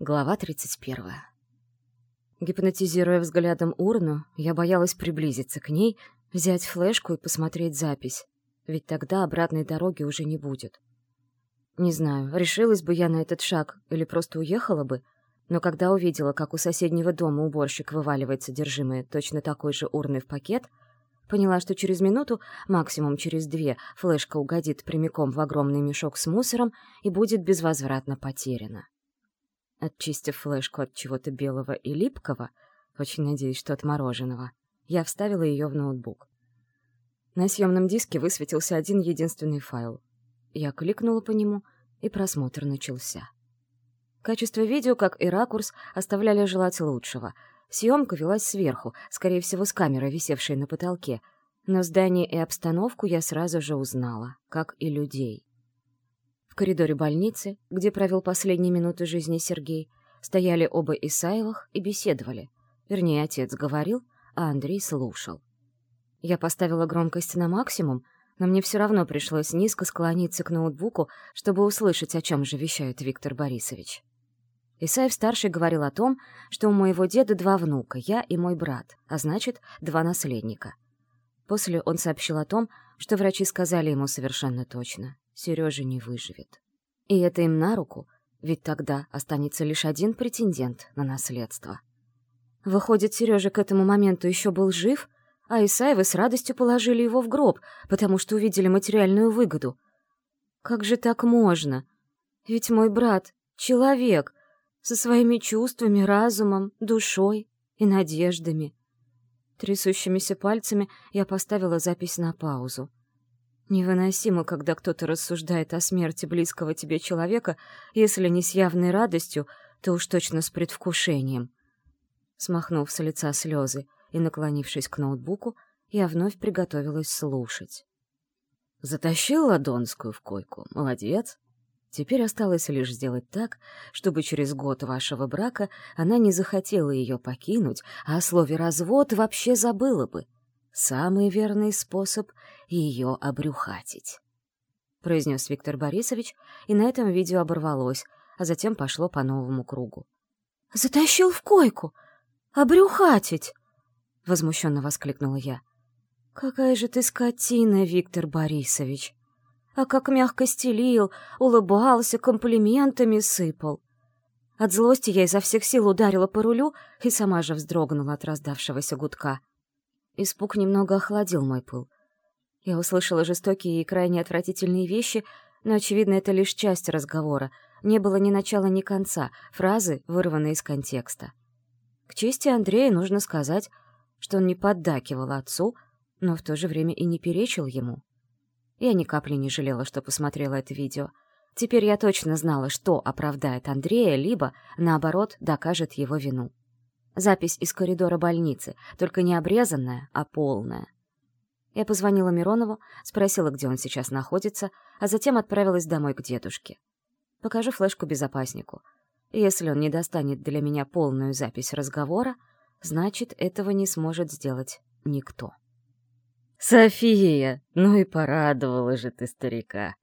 Глава 31. Гипнотизируя взглядом урну, я боялась приблизиться к ней, взять флешку и посмотреть запись, ведь тогда обратной дороги уже не будет. Не знаю, решилась бы я на этот шаг или просто уехала бы, но когда увидела, как у соседнего дома уборщик вываливает содержимое точно такой же урны в пакет, поняла, что через минуту, максимум через две, флешка угодит прямиком в огромный мешок с мусором и будет безвозвратно потеряна. Отчистив флешку от чего-то белого и липкого, очень надеюсь, что от мороженого, я вставила ее в ноутбук. На съемном диске высветился один единственный файл. Я кликнула по нему, и просмотр начался. Качество видео, как и ракурс, оставляли желать лучшего. Съемка велась сверху, скорее всего, с камерой, висевшей на потолке, но здание и обстановку я сразу же узнала, как и людей коридоре больницы, где провел последние минуты жизни Сергей, стояли оба Исаевых и беседовали. Вернее, отец говорил, а Андрей слушал. Я поставила громкость на максимум, но мне все равно пришлось низко склониться к ноутбуку, чтобы услышать, о чем же вещает Виктор Борисович. Исаев-старший говорил о том, что у моего деда два внука, я и мой брат, а значит, два наследника. После он сообщил о том, что врачи сказали ему совершенно точно. Сережа не выживет. И это им на руку, ведь тогда останется лишь один претендент на наследство. Выходит, Сережа к этому моменту еще был жив, а Исаевы с радостью положили его в гроб, потому что увидели материальную выгоду. Как же так можно? Ведь мой брат — человек, со своими чувствами, разумом, душой и надеждами. Трясущимися пальцами я поставила запись на паузу. Невыносимо, когда кто-то рассуждает о смерти близкого тебе человека, если не с явной радостью, то уж точно с предвкушением. Смахнув с лица слезы и наклонившись к ноутбуку, я вновь приготовилась слушать. Затащил Ладонскую в койку. Молодец. Теперь осталось лишь сделать так, чтобы через год вашего брака она не захотела ее покинуть, а о слове «развод» вообще забыла бы — самый верный способ ее обрюхатить. Произнес Виктор Борисович, и на этом видео оборвалось, а затем пошло по новому кругу. «Затащил в койку! Обрюхатить!» — возмущенно воскликнула я. «Какая же ты скотина, Виктор Борисович! А как мягко стелил, улыбался, комплиментами сыпал!» От злости я изо всех сил ударила по рулю и сама же вздрогнула от раздавшегося гудка. Испуг немного охладил мой пыл. Я услышала жестокие и крайне отвратительные вещи, но, очевидно, это лишь часть разговора. Не было ни начала, ни конца, фразы, вырванные из контекста. К чести Андрея нужно сказать, что он не поддакивал отцу, но в то же время и не перечил ему. Я ни капли не жалела, что посмотрела это видео. Теперь я точно знала, что оправдает Андрея, либо, наоборот, докажет его вину. Запись из коридора больницы, только не обрезанная, а полная. Я позвонила Миронову, спросила, где он сейчас находится, а затем отправилась домой к дедушке. Покажу флешку безопаснику. Если он не достанет для меня полную запись разговора, значит, этого не сможет сделать никто. «София, ну и порадовала же ты старика!»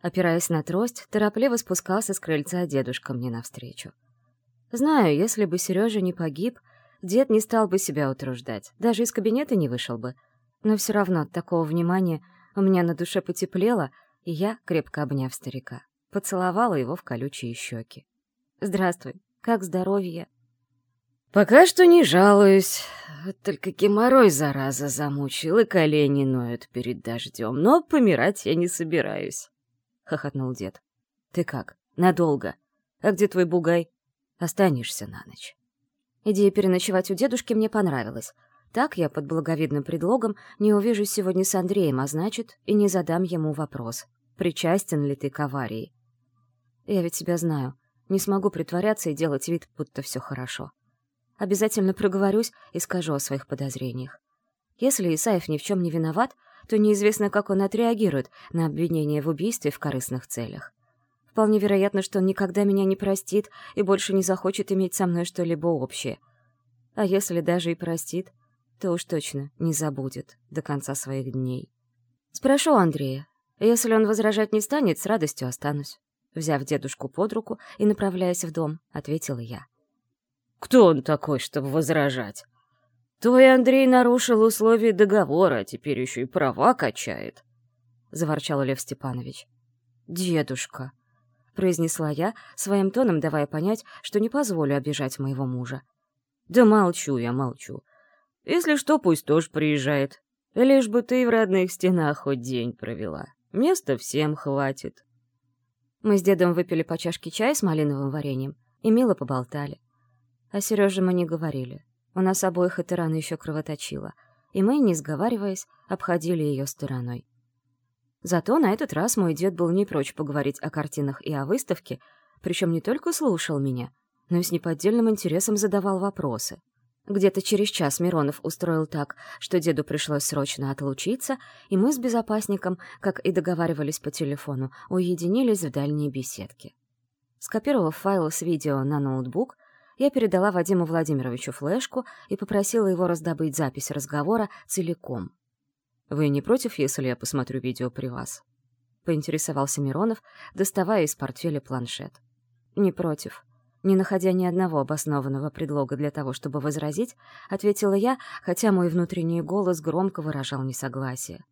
Опираясь на трость, торопливо спускался с крыльца дедушка мне навстречу. Знаю, если бы Сережа не погиб, дед не стал бы себя утруждать, даже из кабинета не вышел бы. Но все равно от такого внимания у меня на душе потеплело, и я, крепко обняв старика, поцеловала его в колючие щеки. «Здравствуй, как здоровье?» «Пока что не жалуюсь. Только геморрой, зараза, замучил, и колени ноют перед дождем. Но помирать я не собираюсь», — хохотнул дед. «Ты как? Надолго? А где твой бугай?» Останешься на ночь. Идея переночевать у дедушки мне понравилась. Так я под благовидным предлогом не увижусь сегодня с Андреем, а значит, и не задам ему вопрос, причастен ли ты к аварии. Я ведь себя знаю, не смогу притворяться и делать вид, будто все хорошо. Обязательно проговорюсь и скажу о своих подозрениях. Если Исаев ни в чем не виноват, то неизвестно, как он отреагирует на обвинение в убийстве в корыстных целях. Вполне вероятно, что он никогда меня не простит и больше не захочет иметь со мной что-либо общее. А если даже и простит, то уж точно не забудет до конца своих дней. Спрошу Андрея. Если он возражать не станет, с радостью останусь. Взяв дедушку под руку и направляясь в дом, ответила я. «Кто он такой, чтобы возражать? Твой Андрей нарушил условия договора, а теперь еще и права качает», — заворчал Лев Степанович. «Дедушка», — произнесла я, своим тоном давая понять, что не позволю обижать моего мужа. «Да молчу я, молчу. Если что, пусть тоже приезжает. Лишь бы ты в родных стенах хоть день провела. Места всем хватит». Мы с дедом выпили по чашке чая с малиновым вареньем и мило поболтали. О Сереже мы не говорили. У нас обоих эта рана еще кровоточила, и мы, не сговариваясь, обходили ее стороной. Зато на этот раз мой дед был не прочь поговорить о картинах и о выставке, причем не только слушал меня, но и с неподдельным интересом задавал вопросы. Где-то через час Миронов устроил так, что деду пришлось срочно отлучиться, и мы с безопасником, как и договаривались по телефону, уединились в дальней беседке. Скопировав файл с видео на ноутбук, я передала Вадиму Владимировичу флешку и попросила его раздобыть запись разговора целиком. «Вы не против, если я посмотрю видео при вас?» — поинтересовался Миронов, доставая из портфеля планшет. «Не против». Не находя ни одного обоснованного предлога для того, чтобы возразить, ответила я, хотя мой внутренний голос громко выражал несогласие.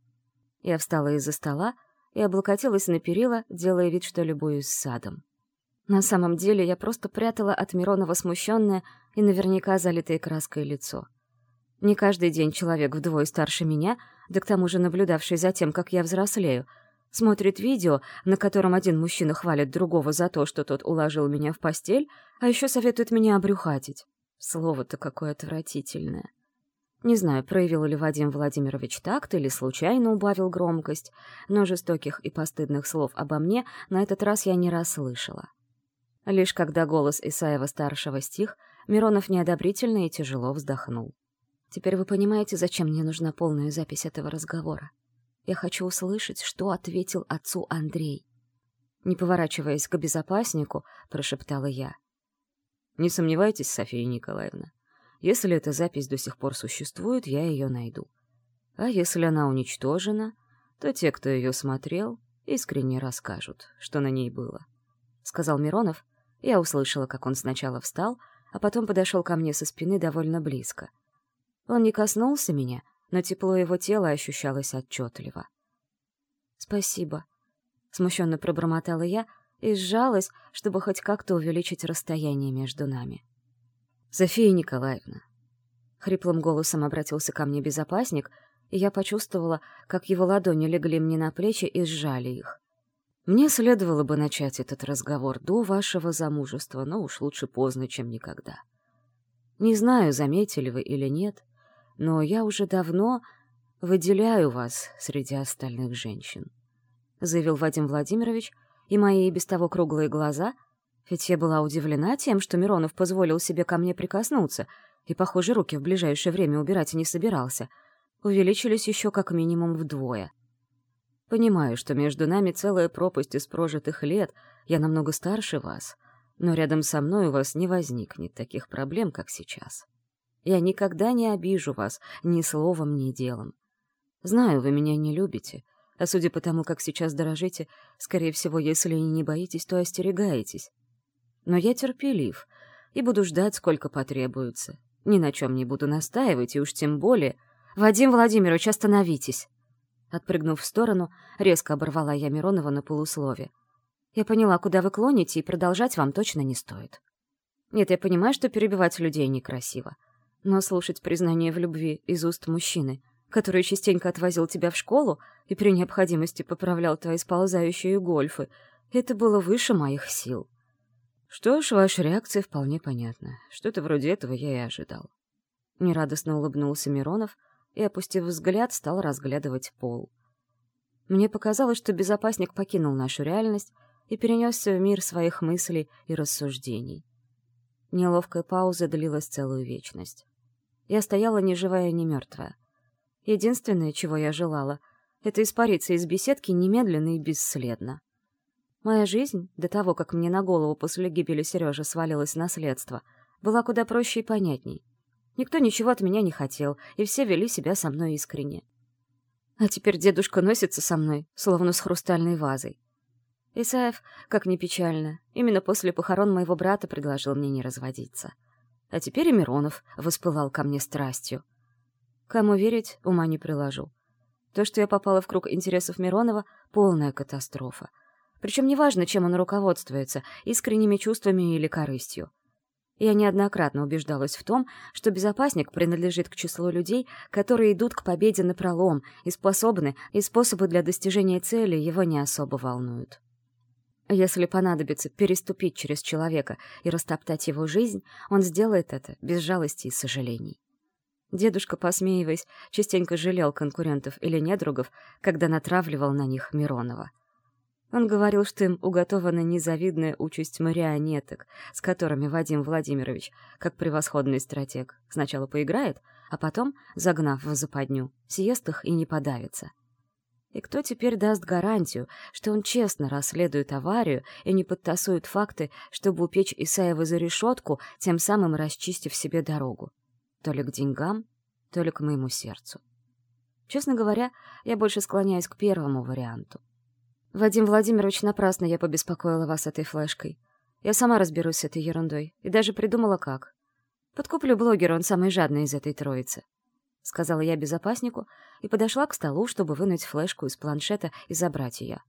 Я встала из-за стола и облокотилась на перила, делая вид, что любуюсь садом. На самом деле я просто прятала от Миронова смущенное и наверняка залитое краской лицо. Не каждый день человек вдвое старше меня, да к тому же наблюдавший за тем, как я взрослею, смотрит видео, на котором один мужчина хвалит другого за то, что тот уложил меня в постель, а еще советует меня обрюхатить. Слово-то какое отвратительное. Не знаю, проявил ли Вадим Владимирович такт или случайно убавил громкость, но жестоких и постыдных слов обо мне на этот раз я не расслышала. Лишь когда голос Исаева-старшего стих, Миронов неодобрительно и тяжело вздохнул. Теперь вы понимаете, зачем мне нужна полная запись этого разговора. Я хочу услышать, что ответил отцу Андрей. Не поворачиваясь к безопаснику, прошептала я. «Не сомневайтесь, София Николаевна. Если эта запись до сих пор существует, я ее найду. А если она уничтожена, то те, кто ее смотрел, искренне расскажут, что на ней было», — сказал Миронов. Я услышала, как он сначала встал, а потом подошел ко мне со спины довольно близко — он не коснулся меня, но тепло его тела ощущалось отчетливо. «Спасибо», — смущенно пробормотала я и сжалась, чтобы хоть как-то увеличить расстояние между нами. «София Николаевна», — хриплым голосом обратился ко мне безопасник, и я почувствовала, как его ладони легли мне на плечи и сжали их. «Мне следовало бы начать этот разговор до вашего замужества, но уж лучше поздно, чем никогда. Не знаю, заметили вы или нет, — но я уже давно выделяю вас среди остальных женщин», — заявил Вадим Владимирович, и мои без того круглые глаза, ведь я была удивлена тем, что Миронов позволил себе ко мне прикоснуться и, похоже, руки в ближайшее время убирать не собирался, увеличились еще как минимум вдвое. Понимаю, что между нами целая пропасть из прожитых лет, я намного старше вас, но рядом со мной у вас не возникнет таких проблем, как сейчас. Я никогда не обижу вас ни словом, ни делом. Знаю, вы меня не любите, а судя по тому, как сейчас дорожите, скорее всего, если и не боитесь, то остерегаетесь. Но я терпелив и буду ждать, сколько потребуется. Ни на чем не буду настаивать, и уж тем более... «Вадим Владимирович, остановитесь!» Отпрыгнув в сторону, резко оборвала я Миронова на полуслове. «Я поняла, куда вы клоните, и продолжать вам точно не стоит. Нет, я понимаю, что перебивать людей некрасиво. Но слушать признание в любви из уст мужчины, который частенько отвозил тебя в школу и при необходимости поправлял твои сползающие гольфы, это было выше моих сил. Что ж, ваша реакция вполне понятна. Что-то вроде этого я и ожидал. Нерадостно улыбнулся Миронов и, опустив взгляд, стал разглядывать пол. Мне показалось, что безопасник покинул нашу реальность и перенесся в мир своих мыслей и рассуждений. Неловкая пауза длилась целую вечность. Я стояла ни живая, ни мертвая. Единственное, чего я желала, это испариться из беседки немедленно и бесследно. Моя жизнь, до того, как мне на голову после гибели Сережи свалилось наследство, была куда проще и понятней. Никто ничего от меня не хотел, и все вели себя со мной искренне. А теперь дедушка носится со мной, словно с хрустальной вазой. Исаев, как ни печально, именно после похорон моего брата предложил мне не разводиться. А теперь и Миронов воспылал ко мне страстью. Кому верить, ума не приложу. То, что я попала в круг интересов Миронова — полная катастрофа. Причем неважно, чем он руководствуется — искренними чувствами или корыстью. Я неоднократно убеждалась в том, что безопасник принадлежит к числу людей, которые идут к победе напролом и способны, и способы для достижения цели его не особо волнуют. Если понадобится переступить через человека и растоптать его жизнь, он сделает это без жалости и сожалений. Дедушка, посмеиваясь, частенько жалел конкурентов или недругов, когда натравливал на них Миронова. Он говорил, что им уготована незавидная участь марионеток, с которыми Вадим Владимирович, как превосходный стратег, сначала поиграет, а потом, загнав в западню, съест их и не подавится. И кто теперь даст гарантию, что он честно расследует аварию и не подтасует факты, чтобы упечь Исаева за решетку, тем самым расчистив себе дорогу? То ли к деньгам, то ли к моему сердцу. Честно говоря, я больше склоняюсь к первому варианту. Вадим Владимирович, напрасно я побеспокоила вас этой флешкой. Я сама разберусь с этой ерундой и даже придумала как. Подкуплю блогера, он самый жадный из этой троицы. Сказала я безопаснику и подошла к столу, чтобы вынуть флешку из планшета и забрать ее.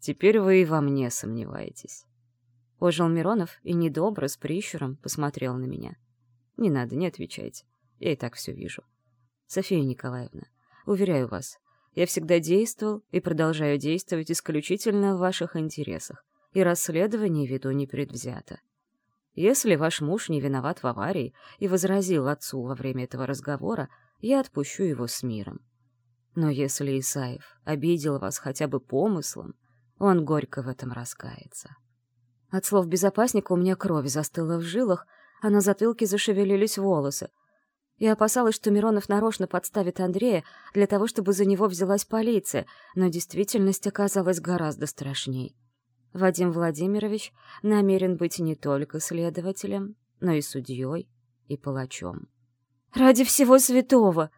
«Теперь вы и во мне сомневаетесь». Ожил Миронов и недобро, с прищуром, посмотрел на меня. Не надо, не отвечайте. Я и так все вижу. София Николаевна, уверяю вас, я всегда действовал и продолжаю действовать исключительно в ваших интересах, и расследование веду непредвзято. Если ваш муж не виноват в аварии и возразил отцу во время этого разговора, я отпущу его с миром. Но если Исаев обидел вас хотя бы помыслом, он горько в этом раскается. От слов безопасника у меня кровь застыла в жилах, а на затылке зашевелились волосы. Я опасалась, что Миронов нарочно подставит Андрея для того, чтобы за него взялась полиция, но действительность оказалась гораздо страшней. Вадим Владимирович намерен быть не только следователем, но и судьей, и палачом. «Ради всего святого!»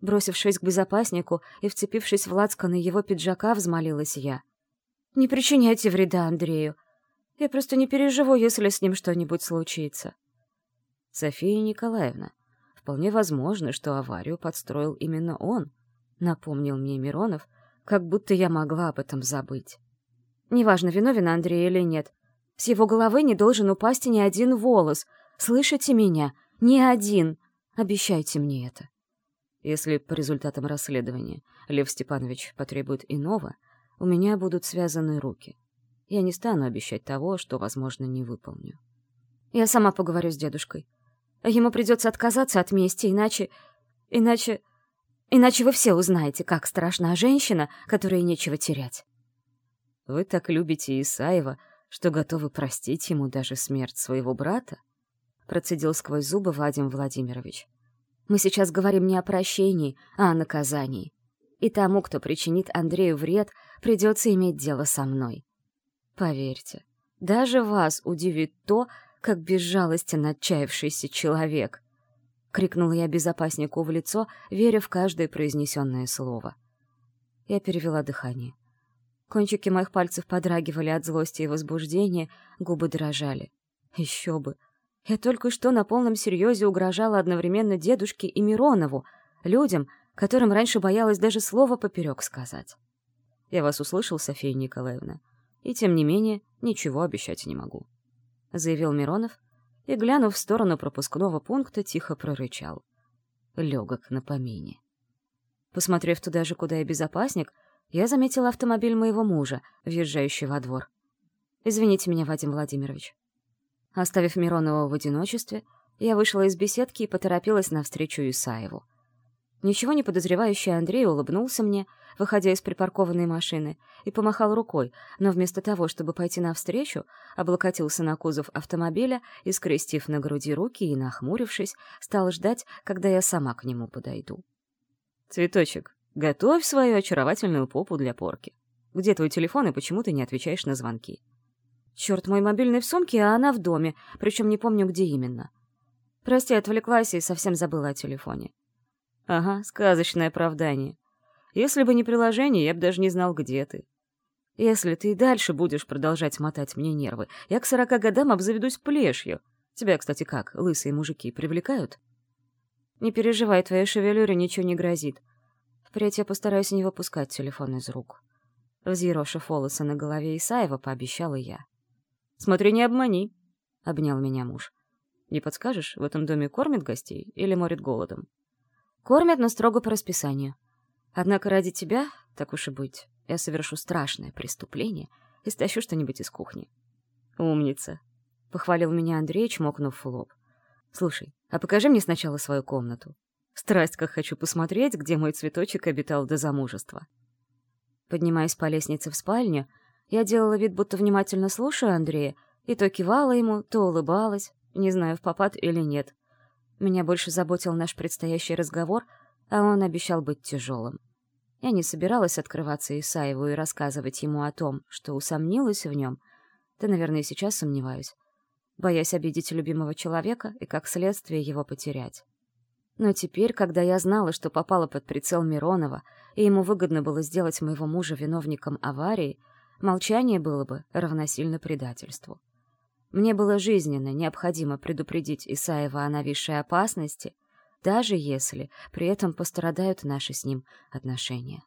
Бросившись к безопаснику и вцепившись в лацканы его пиджака, взмолилась я. «Не причиняйте вреда Андрею. Я просто не переживу, если с ним что-нибудь случится». София Николаевна, вполне возможно, что аварию подстроил именно он, напомнил мне Миронов, как будто я могла об этом забыть. Неважно, виновен Андрей или нет. С его головы не должен упасть ни один волос. Слышите меня? Ни один. Обещайте мне это. Если по результатам расследования Лев Степанович потребует иного, у меня будут связаны руки. Я не стану обещать того, что, возможно, не выполню. Я сама поговорю с дедушкой. Ему придется отказаться от мести, иначе... Иначе... Иначе вы все узнаете, как страшна женщина, которой нечего терять. Вы так любите Исаева, что готовы простить ему даже смерть своего брата? Процедил сквозь зубы Вадим Владимирович. Мы сейчас говорим не о прощении, а о наказании. И тому, кто причинит Андрею вред, придется иметь дело со мной. Поверьте, даже вас удивит то, как безжалостен отчаявшийся человек!» — крикнула я безопаснику в лицо, веря в каждое произнесенное слово. Я перевела дыхание. Кончики моих пальцев подрагивали от злости и возбуждения, губы дрожали. Еще бы! Я только что на полном серьезе угрожала одновременно дедушке и Миронову, людям, которым раньше боялась даже слова поперек сказать. Я вас услышал, София Николаевна, и тем не менее ничего обещать не могу. — заявил Миронов и, глянув в сторону пропускного пункта, тихо прорычал. Легок на помине. Посмотрев туда же, куда и безопасник, я заметила автомобиль моего мужа, въезжающий во двор. «Извините меня, Вадим Владимирович». Оставив Миронова в одиночестве, я вышла из беседки и поторопилась навстречу Исаеву. Ничего не подозревающий Андрей улыбнулся мне, выходя из припаркованной машины, и помахал рукой, но вместо того, чтобы пойти навстречу, облокотился на кузов автомобиля и, скрестив на груди руки и нахмурившись, стал ждать, когда я сама к нему подойду. «Цветочек, готовь свою очаровательную попу для порки. Где твой телефон и почему ты не отвечаешь на звонки?» «Черт, мой мобильный в сумке, а она в доме, причем не помню, где именно. Прости, отвлеклась и совсем забыла о телефоне». «Ага, сказочное оправдание. Если бы не приложение, я бы даже не знал, где ты. Если ты и дальше будешь продолжать мотать мне нервы, я к сорока годам обзаведусь плешью. Тебя, кстати, как, лысые мужики привлекают? Не переживай, твоей шевелюре ничего не грозит. Впредь я постараюсь не выпускать телефон из рук. Взъерошив волосы на голове Исаева, пообещала я. «Смотри, не обмани», — обнял меня муж. «Не подскажешь, в этом доме кормят гостей или морят голодом?» «Кормят, но строго по расписанию. Однако ради тебя, так уж и быть, я совершу страшное преступление и стащу что-нибудь из кухни». «Умница», — похвалил меня Андрей, чмокнув в лоб. «Слушай, а покажи мне сначала свою комнату. Страсть, как хочу посмотреть, где мой цветочек обитал до замужества». Поднимаясь по лестнице в спальню, я делала вид, будто внимательно слушаю Андрея, и то кивала ему, то улыбалась, не знаю, в попад или нет. Меня больше заботил наш предстоящий разговор, а он обещал быть тяжелым. Я не собиралась открываться Исаеву и рассказывать ему о том, что усомнилась в нем, да, наверное, сейчас сомневаюсь, боясь обидеть любимого человека и, как следствие, его потерять. Но теперь, когда я знала, что попала под прицел Миронова, и ему выгодно было сделать моего мужа виновником аварии, молчание было бы равносильно предательству. Мне было жизненно необходимо предупредить Исаева о нависшей опасности, даже если при этом пострадают наши с ним отношения.